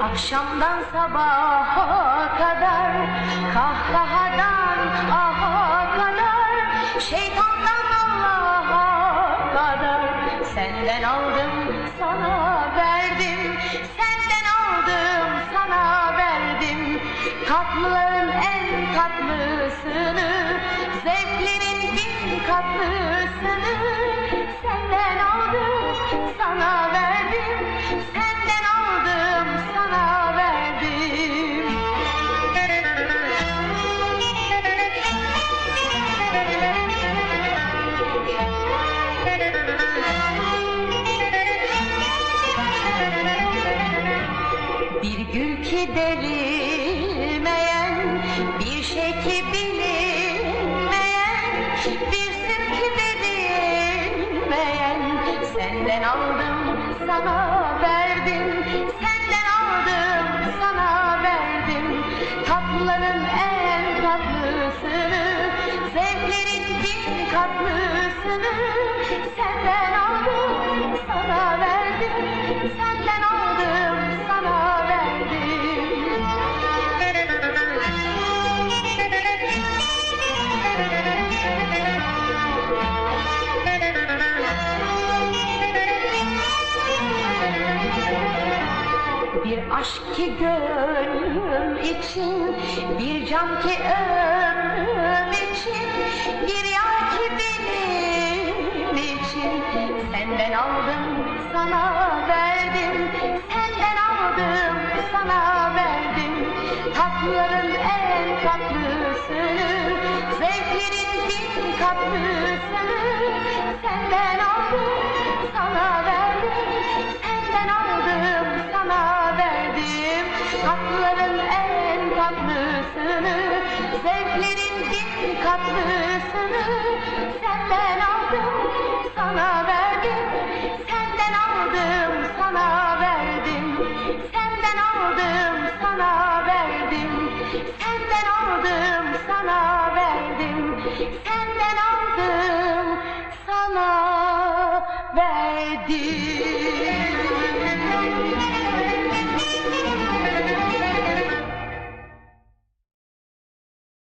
Akşamdan sabaha kadar Kahkahadan aha kadar Şeytandan Allah'a kadar. Senden aldım sana verdim Senden aldım sana verdim. Tatlıların en tatlısını Zevklerin Bir gül ki derilmeyen, bir şey ki bilinmeyen, bir sır ki verilmeyen. Senden aldım, sana verdim, senden aldım, sana verdim. Tatlıların en tatlısını, zevklerin bin katlısını. Senden aldım, sana verdim, senden Bir aşk ki gönlüm için, bir can ki ömrüm için, bir yar ki benim için. Senden aldım, sana verdim, senden aldım, sana verdim. Tatlıların en tatlısını, zevklerin bin katlısını. Senden aldım, Tatlıların en tatlısını, zevklerin bin katlısını. Senden aldım, sana verdim, senden aldım, sana verdim. Senden aldım, sana verdim. Senden aldım, sana verdim. Senden aldım, sana verdim.